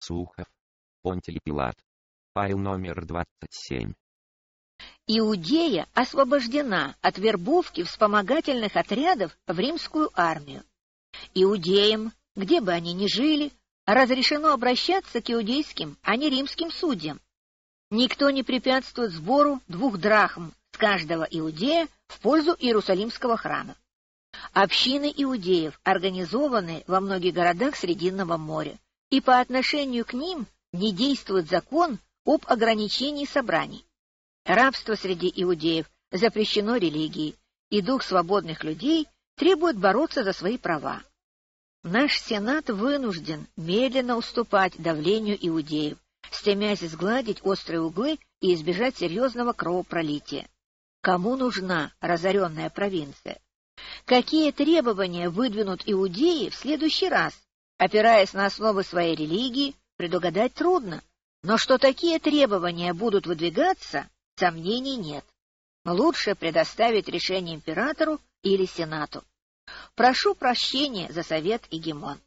Сухов. Понтий Пилат. Файл номер 27. Иудея освобождена от вербовки вспомогательных отрядов в римскую армию. Иудеям, где бы они ни жили, разрешено обращаться к иудейским, а не римским судьям. Никто не препятствует сбору двух драхм с каждого иудея в пользу Иерусалимского храма. Общины иудеев организованы во многих городах Срединного моря, и по отношению к ним не действует закон об ограничении собраний. Рабство среди иудеев запрещено религией, и дух свободных людей требует бороться за свои права. Наш Сенат вынужден медленно уступать давлению иудеев, стремясь сгладить острые углы и избежать серьезного кровопролития. Кому нужна разоренная провинция? Какие требования выдвинут иудеи в следующий раз? Опираясь на основы своей религии, предугадать трудно. Но что такие требования будут выдвигаться, сомнений нет. Лучше предоставить решение императору или сенату. Прошу прощения за совет и гемон.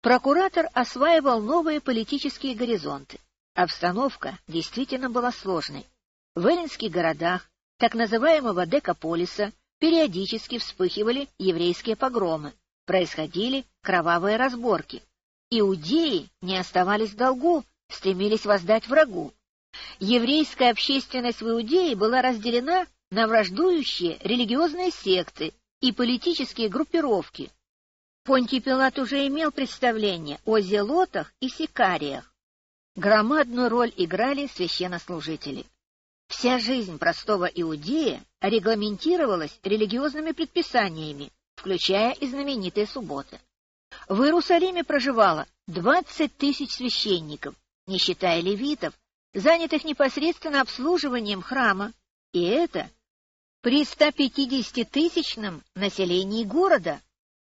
Прокуратор осваивал новые политические горизонты. Обстановка действительно была сложной. В эллинских городах так называемого Декаполиса периодически вспыхивали еврейские погромы, происходили кровавые разборки. Иудеи не оставались в долгу, стремились воздать врагу. Еврейская общественность в Иудее была разделена на враждующие религиозные секты и политические группировки. Понтий Пилат уже имел представление о зелотах и сикариях. Громадную роль играли священнослужители. Вся жизнь простого иудея регламентировалась религиозными предписаниями, включая и знаменитые субботы. В Иерусалиме проживало 20 тысяч священников, не считая левитов, занятых непосредственно обслуживанием храма, и это при 150-тысячном населении города.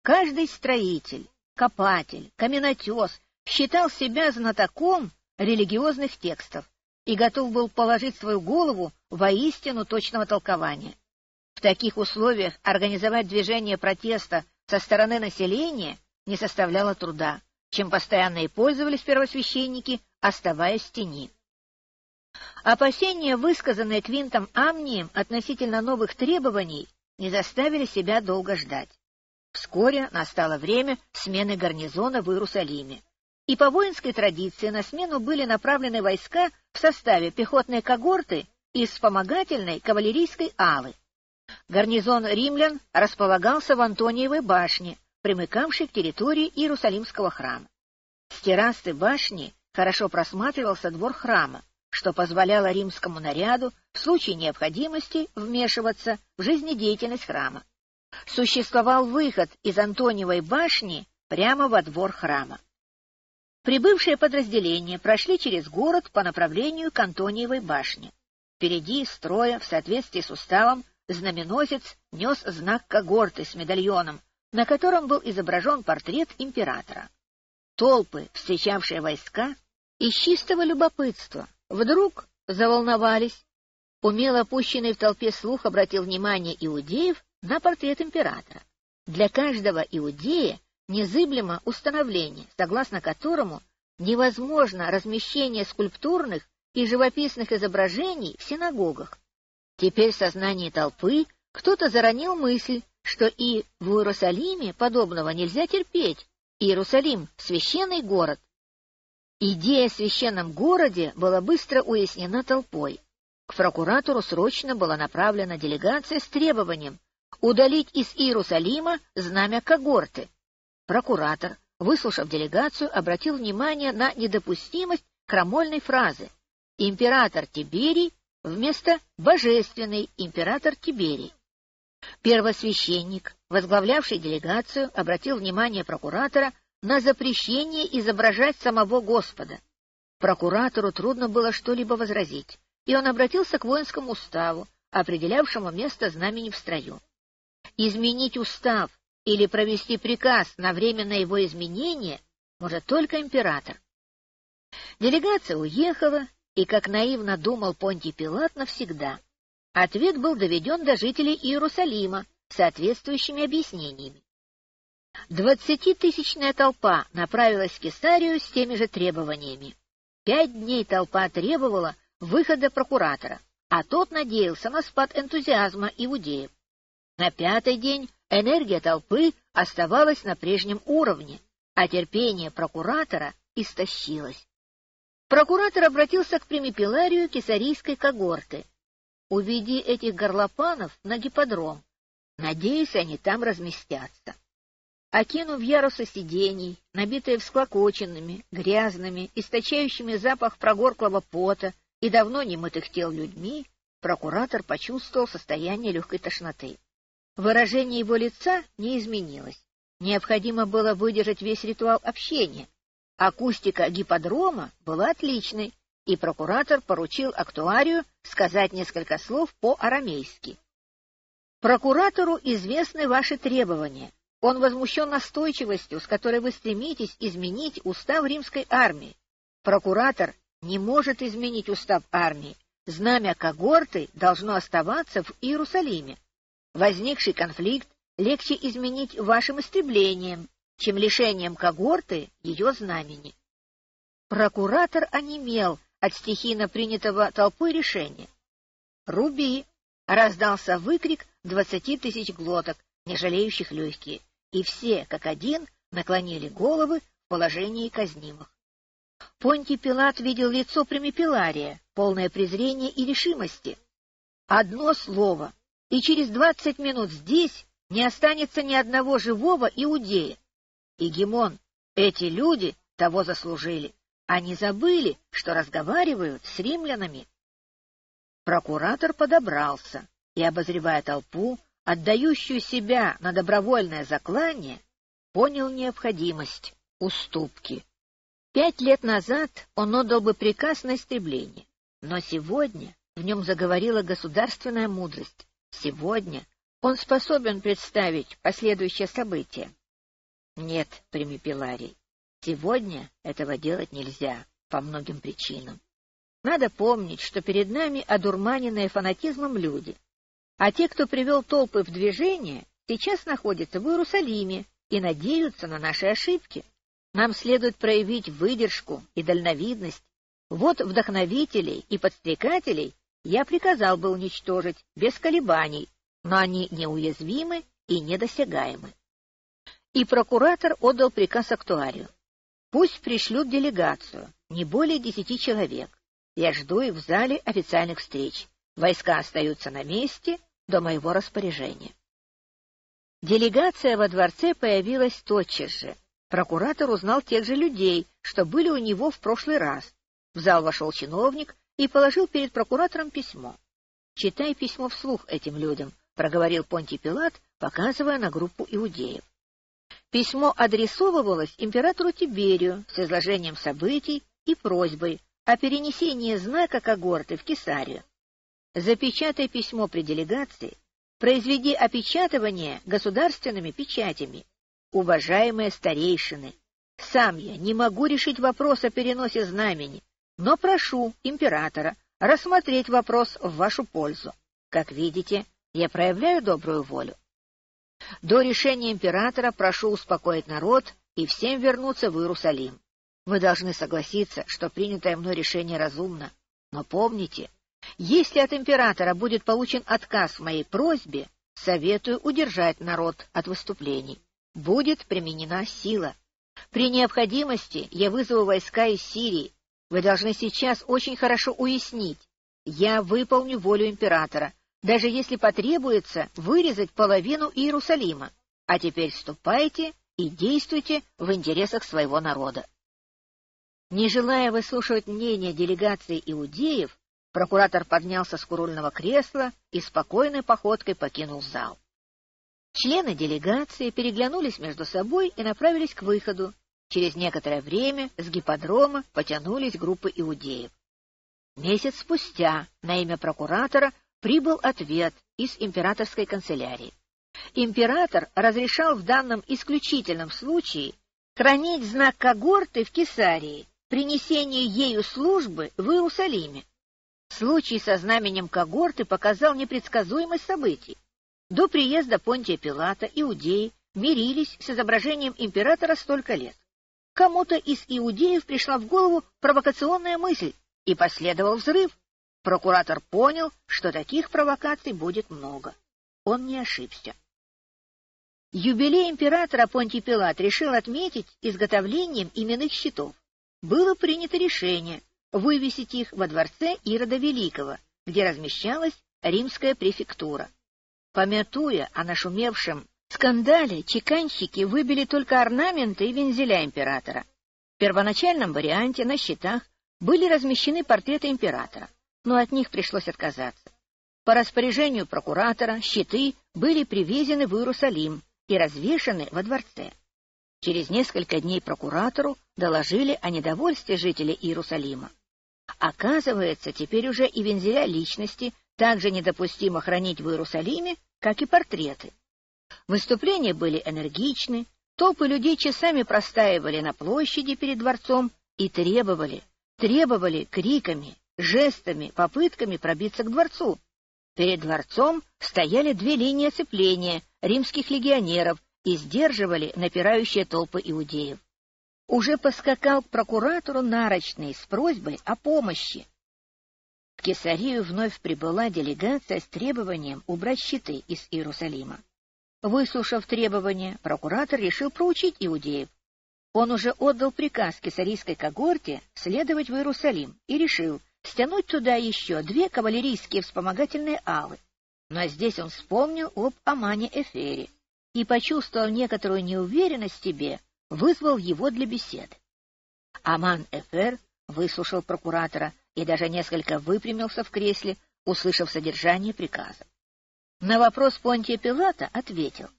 Каждый строитель, копатель, каменотес считал себя знатоком религиозных текстов и готов был положить свою голову воистину точного толкования. В таких условиях организовать движение протеста со стороны населения не составляло труда, чем постоянно и пользовались первосвященники, оставаясь в тени. Опасения, высказанные Квинтом Амнием относительно новых требований, не заставили себя долго ждать. Вскоре настало время смены гарнизона в Иерусалиме, и по воинской традиции на смену были направлены войска в составе пехотной когорты и вспомогательной кавалерийской алы. Гарнизон римлян располагался в Антониевой башне, примыкавшей к территории Иерусалимского храма. С террасы башни хорошо просматривался двор храма, что позволяло римскому наряду в случае необходимости вмешиваться в жизнедеятельность храма. Существовал выход из Антониевой башни прямо во двор храма. Прибывшие подразделения прошли через город по направлению к Антониевой башне. Впереди строя, в соответствии с уставом, знаменосец нес знак когорты с медальоном, на котором был изображен портрет императора. Толпы, встречавшие войска, из чистого любопытства Вдруг заволновались. Умело опущенный в толпе слух обратил внимание иудеев на портрет императора. Для каждого иудея незыблемо установление, согласно которому невозможно размещение скульптурных и живописных изображений в синагогах. Теперь в сознании толпы кто-то заронил мысль, что и в Иерусалиме подобного нельзя терпеть. Иерусалим — священный город, Идея о священном городе была быстро уяснена толпой. К прокуратору срочно была направлена делегация с требованием удалить из Иерусалима знамя когорты. Прокуратор, выслушав делегацию, обратил внимание на недопустимость крамольной фразы «Император Тиберий» вместо «Божественный император Тиберий». Первосвященник, возглавлявший делегацию, обратил внимание прокуратора на запрещение изображать самого Господа. Прокуратору трудно было что-либо возразить, и он обратился к воинскому уставу, определявшему место знамени в строю. Изменить устав или провести приказ на временное его изменение может только император. Делегация уехала, и, как наивно думал Понтий Пилат, навсегда. Ответ был доведен до жителей Иерусалима соответствующими объяснениями. Двадцатитысячная толпа направилась в Кесарию с теми же требованиями. Пять дней толпа требовала выхода прокуратора, а тот надеялся на спад энтузиазма иудеев. На пятый день энергия толпы оставалась на прежнем уровне, а терпение прокуратора истощилось. Прокуратор обратился к примипеларию кесарийской когорты. «Уведи этих горлопанов на гиподром. Надеюсь, они там разместятся». Окинув ярусы сидений, набитые всклокоченными, грязными, источающими запах прогорклого пота и давно немытых тел людьми, прокуратор почувствовал состояние легкой тошноты. Выражение его лица не изменилось. Необходимо было выдержать весь ритуал общения. Акустика гиподрома была отличной, и прокуратор поручил актуарию сказать несколько слов по-арамейски. «Прокуратору известны ваши требования. Он возмущен настойчивостью, с которой вы стремитесь изменить устав римской армии. Прокуратор не может изменить устав армии. Знамя когорты должно оставаться в Иерусалиме. Возникший конфликт легче изменить вашим истреблением, чем лишением когорты ее знамени. Прокуратор онемел от стихийно принятого толпой решения. «Руби!» — раздался выкрик двадцати тысяч глоток, не жалеющих легкие, и все, как один, наклонили головы в положении казнимых. Понтий Пилат видел лицо Примипелария, полное презрения и решимости. Одно слово, и через двадцать минут здесь не останется ни одного живого иудея. И Гимон, эти люди того заслужили. Они забыли, что разговаривают с римлянами. Прокуратор подобрался и, обозревая толпу, отдающую себя на добровольное заклание, понял необходимость уступки. Пять лет назад он отдал бы приказ на истребление, но сегодня в нем заговорила государственная мудрость. Сегодня он способен представить последующее событие. Нет, Примипеларий, сегодня этого делать нельзя по многим причинам. Надо помнить, что перед нами одурманенные фанатизмом люди, а те, кто привел толпы в движение, сейчас находятся в Иерусалиме и надеются на наши ошибки. Нам следует проявить выдержку и дальновидность. Вот вдохновителей и подстрекателей я приказал бы уничтожить без колебаний, но они неуязвимы и недосягаемы. И прокуратор отдал приказ актуарию. Пусть пришлют делегацию, не более десяти человек. Я жду их в зале официальных встреч. Войска остаются на месте до моего распоряжения. Делегация во дворце появилась тотчас же. Прокуратор узнал тех же людей, что были у него в прошлый раз. В зал вошел чиновник и положил перед прокуратором письмо. «Читай письмо вслух этим людям», — проговорил Понтий Пилат, показывая на группу иудеев. Письмо адресовывалось императору Тиберию с изложением событий и просьбой о перенесении знака когорты в Кесарию. Запечатай письмо при делегации, произведи опечатывание государственными печатями. Уважаемые старейшины, сам я не могу решить вопрос о переносе знамени, но прошу императора рассмотреть вопрос в вашу пользу. Как видите, я проявляю добрую волю. До решения императора прошу успокоить народ и всем вернуться в Иерусалим. Вы должны согласиться, что принятое мной решение разумно. Но помните, если от императора будет получен отказ в моей просьбе, советую удержать народ от выступлений. Будет применена сила. При необходимости я вызову войска из Сирии, вы должны сейчас очень хорошо уяснить. Я выполню волю императора, даже если потребуется вырезать половину Иерусалима. А теперь ступайте и действуйте в интересах своего народа. Не желая выслушивать мнение делегации иудеев, прокуратор поднялся с курульного кресла и спокойной походкой покинул зал. Члены делегации переглянулись между собой и направились к выходу, Через некоторое время с гипподрома потянулись группы иудеев. Месяц спустя на имя прокуратора прибыл ответ из императорской канцелярии. Император разрешал в данном исключительном случае хранить знак когорты в Кесарии, принесение ею службы в Иерусалиме. Случай со знаменем когорты показал непредсказуемость событий. До приезда Понтия Пилата иудеи мирились с изображением императора столько лет. Кому-то из иудеев пришла в голову провокационная мысль, и последовал взрыв. Прокуратор понял, что таких провокаций будет много. Он не ошибся. Юбилей императора Понтий Пилат решил отметить изготовлением именных щитов. Было принято решение вывесить их во дворце Ирода Великого, где размещалась римская префектура. Помятуя о нашумевшем скандале, чеканщики выбили только орнаменты и вензеля императора. В первоначальном варианте на щитах были размещены портреты императора, но от них пришлось отказаться. По распоряжению прокуратора щиты были привезены в Иерусалим и развешаны во дворце. Через несколько дней прокуратору доложили о недовольстве жителей Иерусалима. Оказывается, теперь уже и вензеля личности также недопустимо хранить в Иерусалиме, как и портреты. Выступления были энергичны, толпы людей часами простаивали на площади перед дворцом и требовали, требовали криками, жестами, попытками пробиться к дворцу. Перед дворцом стояли две линии оцепления римских легионеров и сдерживали напирающие толпы иудеев. Уже поскакал к прокуратору нарочный с просьбой о помощи. В Кесарию вновь прибыла делегация с требованием убрать щиты из Иерусалима. Выслушав требования, прокуратор решил проучить иудеев. Он уже отдал приказ кесарийской когорте следовать в Иерусалим и решил стянуть туда еще две кавалерийские вспомогательные алы. Но здесь он вспомнил об Амане Эфере и, почувствовав некоторую неуверенность в себе, вызвал его для беседы. Аман Эфер выслушал прокуратора и даже несколько выпрямился в кресле, услышав содержание приказа. На вопрос Понтия Пилата ответил,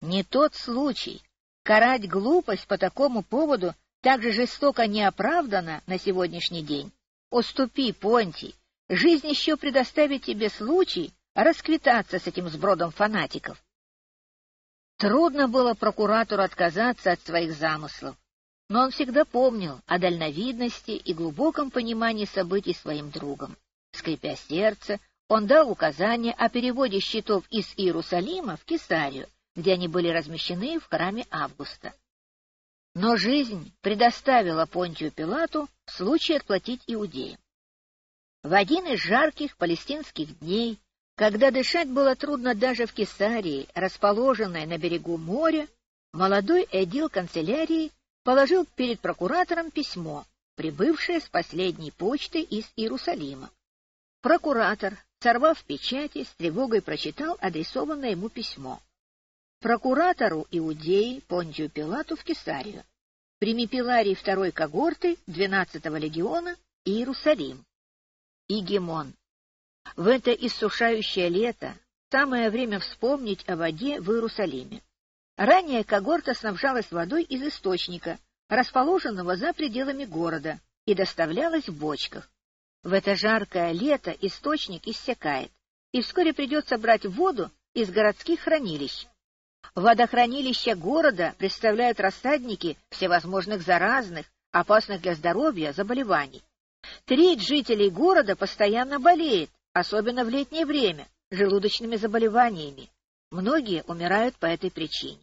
«Не тот случай. Карать глупость по такому поводу так же жестоко неоправданно на сегодняшний день. Уступи, Понтий, жизнь еще предоставит тебе случай расквитаться с этим сбродом фанатиков. Трудно было прокуратору отказаться от своих замыслов, но он всегда помнил о дальновидности и глубоком понимании событий своим другом. Скрипя сердце, он дал указание о переводе счетов из Иерусалима в Кесарию, где они были размещены в храме Августа. Но жизнь предоставила Понтию Пилату случай отплатить иудеям. В один из жарких палестинских дней когда дышать было трудно даже в Кесарии, расположенной на берегу моря, молодой эдил канцелярии положил перед прокуратором письмо, прибывшее с последней почты из Иерусалима. Прокуратор, сорвав печати, с тревогой прочитал адресованное ему письмо. Прокуратору Иудеи Понтию Пилату в Кесарию. Прими Пиларий второй когорты 12-го легиона Иерусалим. Игемон, в это иссушающее лето самое время вспомнить о воде в Иерусалиме. Ранее когорта снабжалась водой из источника, расположенного за пределами города, и доставлялась в бочках. В это жаркое лето источник иссякает, и вскоре придется брать воду из городских хранилищ. Водохранилища города представляют рассадники всевозможных заразных, опасных для здоровья заболеваний. Треть жителей города постоянно болеет, особенно в летнее время, желудочными заболеваниями. Многие умирают по этой причине.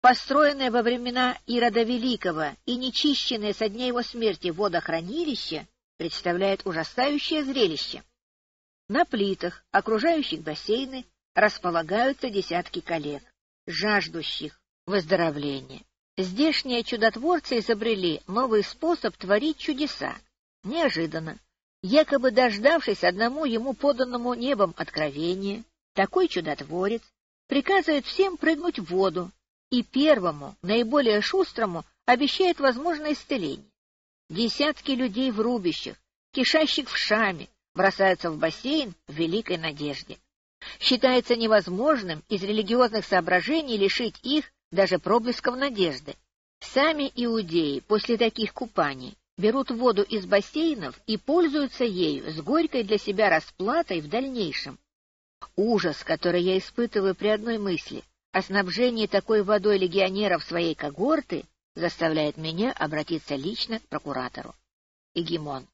Построенное во времена Ирода Великого и нечищенное со дня его смерти водохранилище представляет ужасающее зрелище. На плитах, окружающих бассейны, располагаются десятки коллег, жаждущих выздоровления. Здешние чудотворцы изобрели новый способ творить чудеса. Неожиданно, якобы дождавшись одному ему поданному небом откровения, такой чудотворец приказывает всем прыгнуть в воду и первому, наиболее шустрому, обещает возможное исцеление. Десятки людей в рубищах, кишащих в шаме, бросаются в бассейн в великой надежде. Считается невозможным из религиозных соображений лишить их даже проблесков надежды. Сами иудеи после таких купаний берут воду из бассейнов и пользуются ею с горькой для себя расплатой в дальнейшем. Ужас, который я испытываю при одной мысли о снабжении такой водой легионеров своей когорты, заставляет меня обратиться лично к прокуратору. Игимон,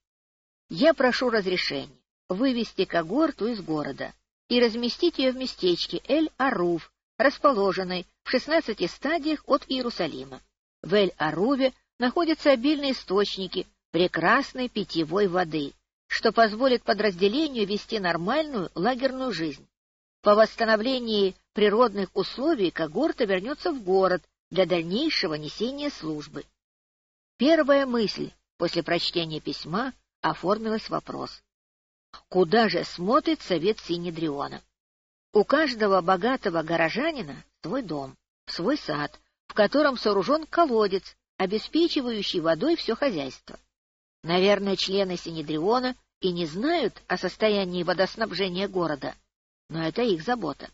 я прошу разрешения вывести когорту из города и разместить ее в местечке Эль-Аруф, расположенной в 16 стадиях от Иерусалима. В Эль-Аруве находятся обильные источники прекрасной питьевой воды, что позволит подразделению вести нормальную лагерную жизнь. По восстановлении природных условий когорта вернется в город для дальнейшего несения службы. Первая мысль после прочтения письма оформилась вопрос. Куда же смотрит совет Синедриона? У каждого богатого горожанина свой дом, свой сад, в котором сооружен колодец, обеспечивающий водой все хозяйство. Наверное, члены Синедриона и не знают о состоянии водоснабжения города, но это их забота.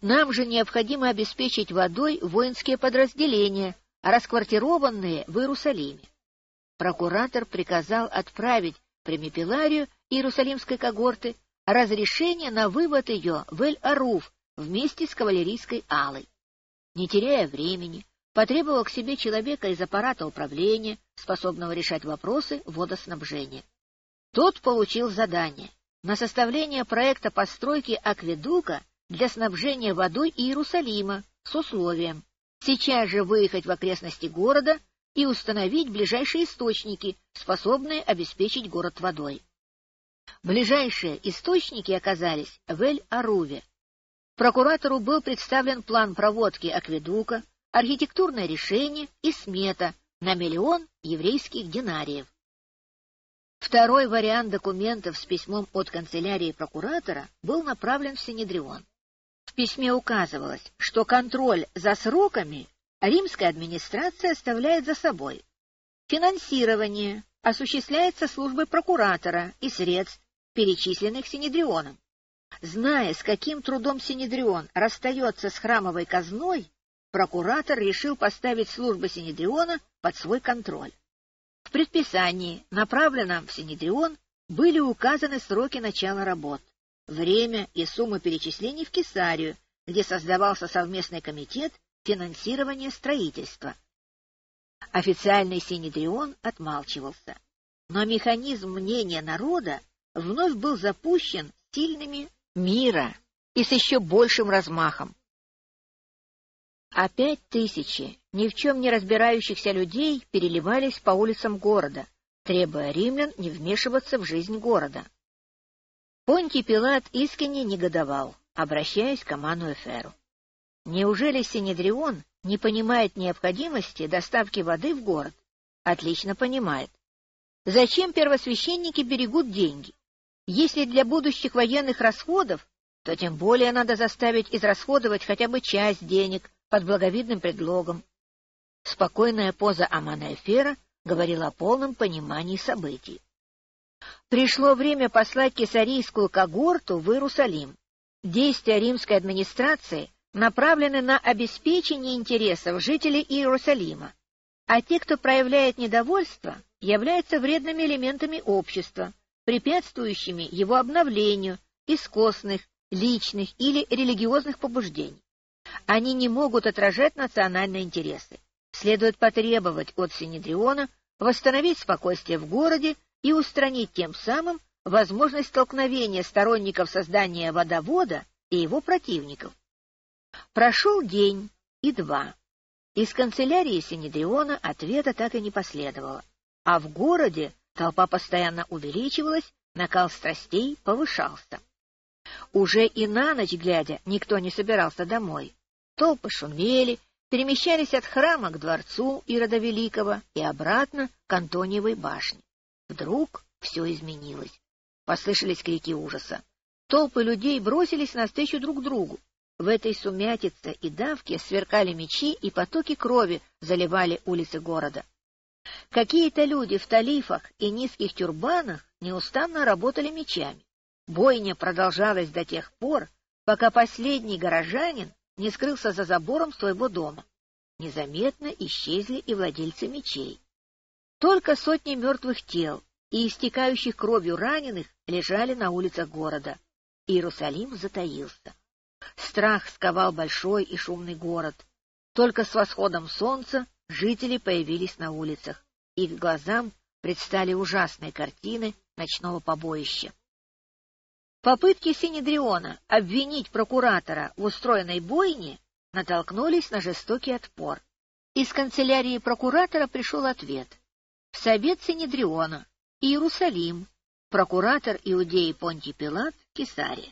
Нам же необходимо обеспечить водой воинские подразделения, расквартированные в Иерусалиме. Прокуратор приказал отправить Премипеларию Иерусалимской когорты разрешение на вывод ее в Эль-Аруф вместе с кавалерийской алой. Не теряя времени, потребовал к себе человека из аппарата управления, способного решать вопросы водоснабжения. Тот получил задание на составление проекта постройки акведука для снабжения водой Иерусалима с условием сейчас же выехать в окрестности города и установить ближайшие источники, способные обеспечить город водой. Ближайшие источники оказались в Эль-Аруве. Прокуратору был представлен план проводки акведука, архитектурное решение и смета на миллион еврейских динариев. Второй вариант документов с письмом от канцелярии прокуратора был направлен в Синедрион. В письме указывалось, что контроль за сроками римская администрация оставляет за собой. Финансирование осуществляется службой прокуратора и средств, перечисленных Синедрионом. Зная, с каким трудом Синедрион расстается с храмовой казной, прокуратор решил поставить службы Синедриона под свой контроль. В предписании, направленном в Синедрион, были указаны сроки начала работ, время и суммы перечислений в Кесарию, где создавался совместный комитет финансирования строительства. Официальный Синедрион отмалчивался, но механизм мнения народа вновь был запущен сильными мира и с еще большим размахом. Опять тысячи ни в чем не разбирающихся людей переливались по улицам города, требуя римлян не вмешиваться в жизнь города. Понтий Пилат искренне негодовал, обращаясь к Аману Эферу. Неужели Синедрион не понимает необходимости доставки воды в город? Отлично понимает. Зачем первосвященники берегут деньги? Если для будущих военных расходов, то тем более надо заставить израсходовать хотя бы часть денег под благовидным предлогом. Спокойная поза Амана Эфера говорила о полном понимании событий. Пришло время послать кесарийскую когорту в Иерусалим. Действия римской администрации направлены на обеспечение интересов жителей Иерусалима, а те, кто проявляет недовольство, являются вредными элементами общества, препятствующими его обновлению из личных или религиозных побуждений. Они не могут отражать национальные интересы. Следует потребовать от Синедриона восстановить спокойствие в городе и устранить тем самым возможность столкновения сторонников создания водовода и его противников. Прошел день и два. Из канцелярии Синедриона ответа так и не последовало, а в городе Толпа постоянно увеличивалась, накал страстей повышался. Уже и на ночь глядя никто не собирался домой. Толпы шумели, перемещались от храма к дворцу Ирода Великого и обратно к Антониевой башне. Вдруг все изменилось. Послышались крики ужаса. Толпы людей бросились навстречу друг другу. В этой сумятице и давке сверкали мечи, и потоки крови заливали улицы города. Какие-то люди в талифах и низких тюрбанах неустанно работали мечами. Бойня продолжалась до тех пор, пока последний горожанин не скрылся за забором своего дома. Незаметно исчезли и владельцы мечей. Только сотни мертвых тел и истекающих кровью раненых лежали на улицах города. Иерусалим затаился. Страх сковал большой и шумный город. Только с восходом солнца Жители появились на улицах. Их глазам предстали ужасные картины ночного побоища. Попытки Синедриона обвинить прокуратора в устроенной бойне натолкнулись на жестокий отпор. Из канцелярии прокуратора пришел ответ. В Совет Синедриона, Иерусалим, прокуратор Иудеи Понтий Пилат, Кесария.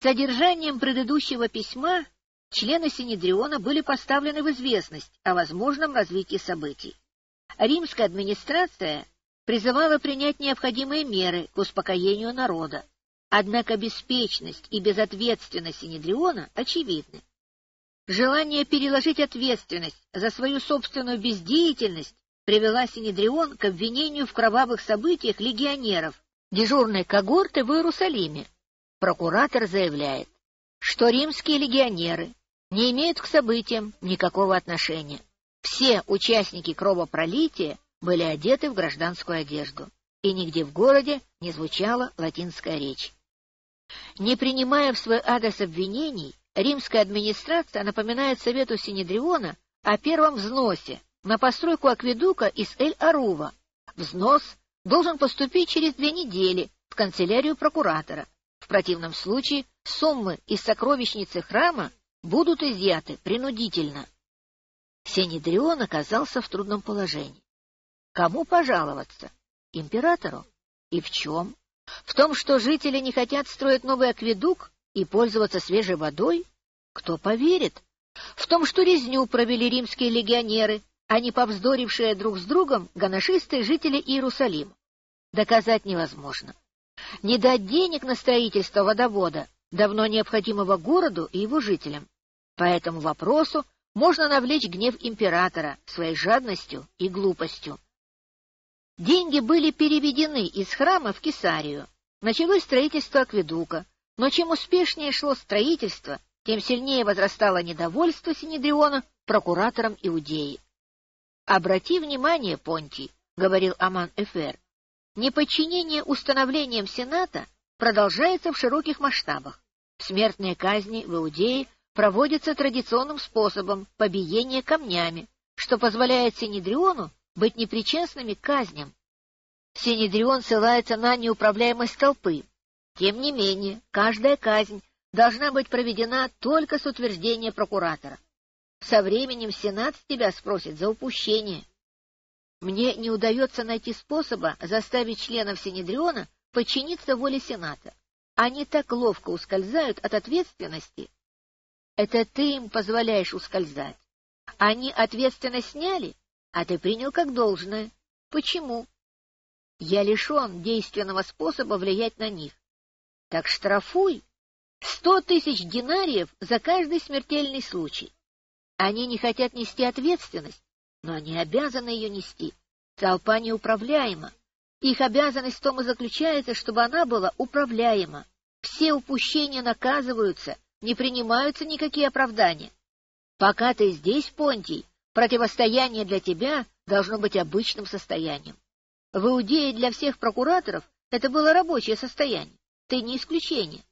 Содержанием предыдущего письма члены Синедриона были поставлены в известность о возможном развитии событий. Римская администрация призывала принять необходимые меры к успокоению народа, однако беспечность и безответственность Синедриона очевидны. Желание переложить ответственность за свою собственную бездеятельность привела Синедрион к обвинению в кровавых событиях легионеров дежурной когорты в Иерусалиме. Прокуратор заявляет, что римские легионеры не имеют к событиям никакого отношения. Все участники кровопролития были одеты в гражданскую одежду, и нигде в городе не звучала латинская речь. Не принимая в свой адрес обвинений, римская администрация напоминает Совету Синедриона о первом взносе на постройку акведука из Эль-Арува. Взнос должен поступить через две недели в канцелярию прокуратора. В противном случае суммы из сокровищницы храма будут изъяты принудительно. Синедрион оказался в трудном положении. Кому пожаловаться? Императору? И в чем? В том, что жители не хотят строить новый акведук и пользоваться свежей водой? Кто поверит? В том, что резню провели римские легионеры, а не повздорившие друг с другом ганашистые жители Иерусалима. Доказать невозможно. Не дать денег на строительство водовода, давно необходимого городу и его жителям. По этому вопросу можно навлечь гнев императора своей жадностью и глупостью. Деньги были переведены из храма в Кесарию. Началось строительство акведука, но чем успешнее шло строительство, тем сильнее возрастало недовольство Синедриона прокуратором Иудеи. «Обрати внимание, Понтий», — говорил Аман Эфер, — «неподчинение установлениям Сената продолжается в широких масштабах. Смертные казни в Иудее проводятся традиционным способом побиения камнями, что позволяет Синедриону быть непричастными к казням. Синедрион ссылается на неуправляемость толпы. Тем не менее, каждая казнь должна быть проведена только с утверждения прокуратора. Со временем Сенат с тебя спросит за упущение. Мне не удается найти способа заставить членов Синедриона подчиниться воле Сената. Они так ловко ускользают от ответственности. Это ты им позволяешь ускользать. Они ответственность сняли, а ты принял как должное. Почему? Я лишен действенного способа влиять на них. Так штрафуй сто тысяч динариев за каждый смертельный случай. Они не хотят нести ответственность, но они обязаны ее нести. Толпа неуправляема. Их обязанность в том и заключается, чтобы она была управляема. Все упущения наказываются, не принимаются никакие оправдания. Пока ты здесь, Понтий, Противостояние для тебя должно быть обычным состоянием. В Иудее для всех прокураторов это было рабочее состояние. Ты не исключение.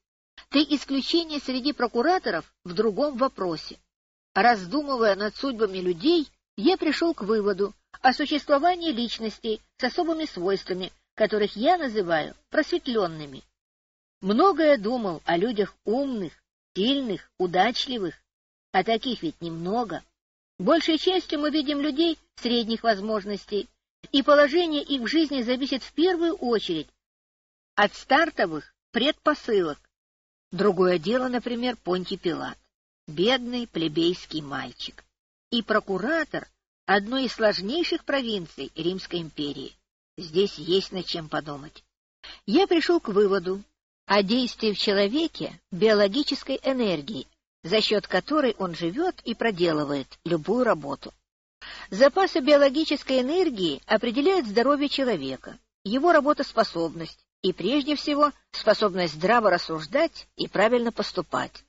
Ты исключение среди прокураторов в другом вопросе. Раздумывая над судьбами людей, я пришел к выводу о существовании личностей с особыми свойствами, которых я называю просветленными. Многое думал о людях умных, сильных, удачливых, а таких ведь немного. Большей частью мы видим людей средних возможностей, и положение их в жизни зависит в первую очередь от стартовых предпосылок. Другое дело, например, Понтий Пилат, бедный плебейский мальчик, и прокуратор одной из сложнейших провинций Римской империи. Здесь есть над чем подумать. Я пришел к выводу о действии в человеке биологической энергии, за счет которой он живет и проделывает любую работу. Запасы биологической энергии определяют здоровье человека, его работоспособность и, прежде всего, способность здраво рассуждать и правильно поступать.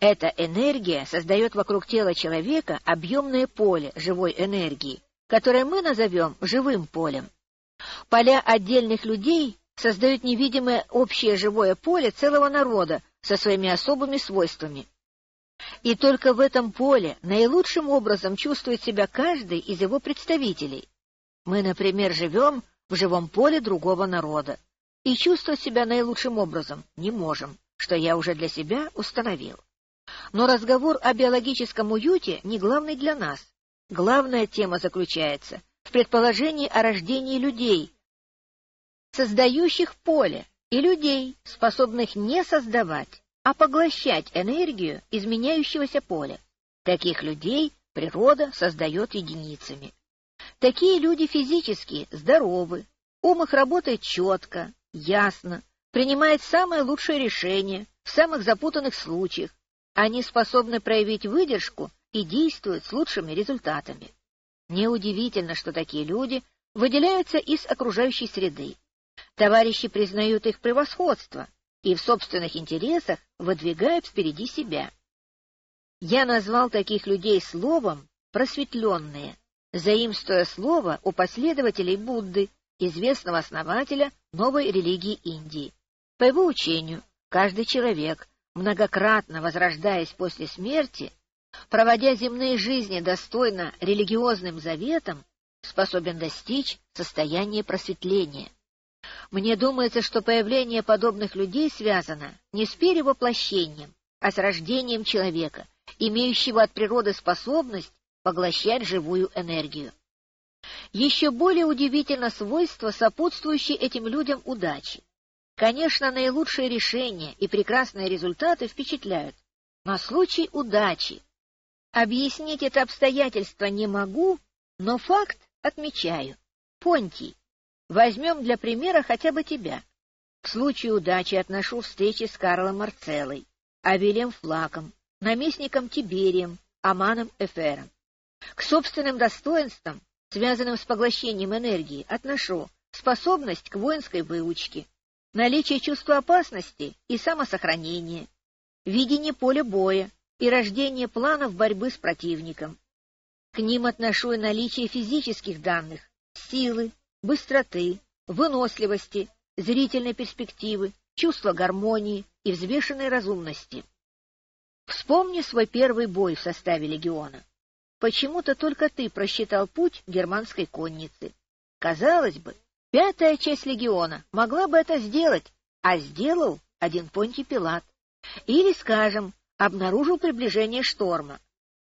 Эта энергия создает вокруг тела человека объемное поле живой энергии, которое мы назовем живым полем. Поля отдельных людей создают невидимое общее живое поле целого народа со своими особыми свойствами. И только в этом поле наилучшим образом чувствует себя каждый из его представителей. Мы, например, живем в живом поле другого народа, и чувствовать себя наилучшим образом не можем, что я уже для себя установил. Но разговор о биологическом уюте не главный для нас. Главная тема заключается в предположении о рождении людей, создающих поле, и людей, способных не создавать, а поглощать энергию изменяющегося поля. Таких людей природа создает единицами. Такие люди физически здоровы, ум их работает четко, ясно, принимает самое лучшее решение в самых запутанных случаях. Они способны проявить выдержку и действуют с лучшими результатами. Неудивительно, что такие люди выделяются из окружающей среды. Товарищи признают их превосходство и в собственных интересах выдвигают впереди себя. Я назвал таких людей словом «просветленные», заимствуя слово у последователей Будды, известного основателя новой религии Индии. По его учению, каждый человек, многократно возрождаясь после смерти, проводя земные жизни достойно религиозным заветам, способен достичь состояния просветления. Мне думается, что появление подобных людей связано не с перевоплощением, а с рождением человека, имеющего от природы способность поглощать живую энергию. Еще более удивительно свойство, сопутствующее этим людям удачи. Конечно, наилучшие решения и прекрасные результаты впечатляют, но случай удачи. Объяснить это обстоятельство не могу, но факт отмечаю. Понтий, возьмем для примера хотя бы тебя. В случае удачи отношу встречи с Карлом Марцеллой, Авелем Флаком, наместником Тиберием, Аманом Эфером. К собственным достоинствам, связанным с поглощением энергии, отношу способность к воинской выучке, наличие чувства опасности и самосохранения, видение поля боя и рождение планов борьбы с противником. К ним отношу и наличие физических данных, силы, быстроты, выносливости, зрительной перспективы, чувства гармонии и взвешенной разумности. Вспомни свой первый бой в составе легиона. Почему-то только ты просчитал путь германской конницы. Казалось бы, Пятая часть легиона могла бы это сделать, а сделал один Понтий Пилат. Или, скажем, обнаружил приближение шторма.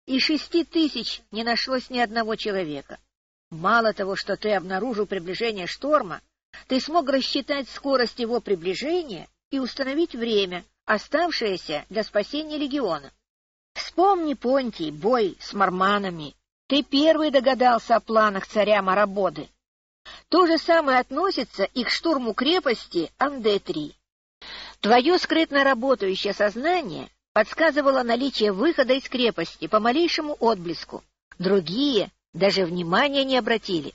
И шести тысяч не нашлось ни одного человека. Мало того, что ты обнаружил приближение шторма, ты смог рассчитать скорость его приближения и установить время, оставшееся для спасения легиона. Вспомни, Понтий, бой с марманами. Ты первый догадался о планах царя Марабоды. То же самое относится и к штурму крепости Анде-3. Твое скрытно работающее сознание подсказывало наличие выхода из крепости по малейшему отблеску. Другие даже внимания не обратили.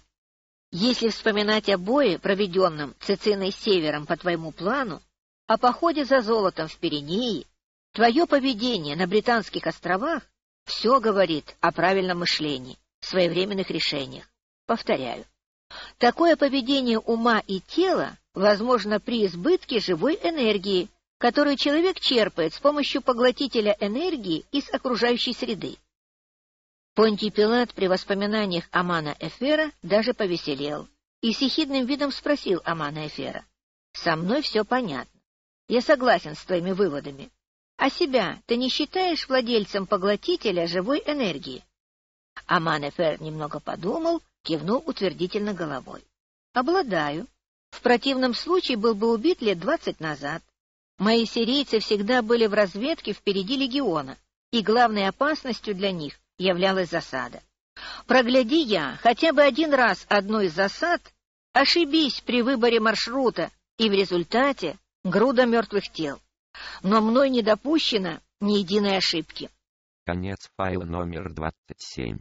Если вспоминать о бое, проведенном Цициной севером по твоему плану, о походе за золотом в Пиренеи, твое поведение на Британских островах все говорит о правильном мышлении, своевременных решениях. Повторяю, Такое поведение ума и тела возможно при избытке живой энергии, которую человек черпает с помощью поглотителя энергии из окружающей среды. Понтий Пилат при воспоминаниях Амана Эфера даже повеселел и с ехидным видом спросил Амана Эфера. «Со мной все понятно. Я согласен с твоими выводами. А себя ты не считаешь владельцем поглотителя живой энергии?» Аман Эфер немного подумал кивнул утвердительно головой. «Обладаю. В противном случае был бы убит лет двадцать назад. Мои сирийцы всегда были в разведке впереди легиона, и главной опасностью для них являлась засада. Прогляди я хотя бы один раз одну из засад, ошибись при выборе маршрута, и в результате груда мертвых тел. Но мной не допущено ни единой ошибки. Конец файла номер двадцать семь.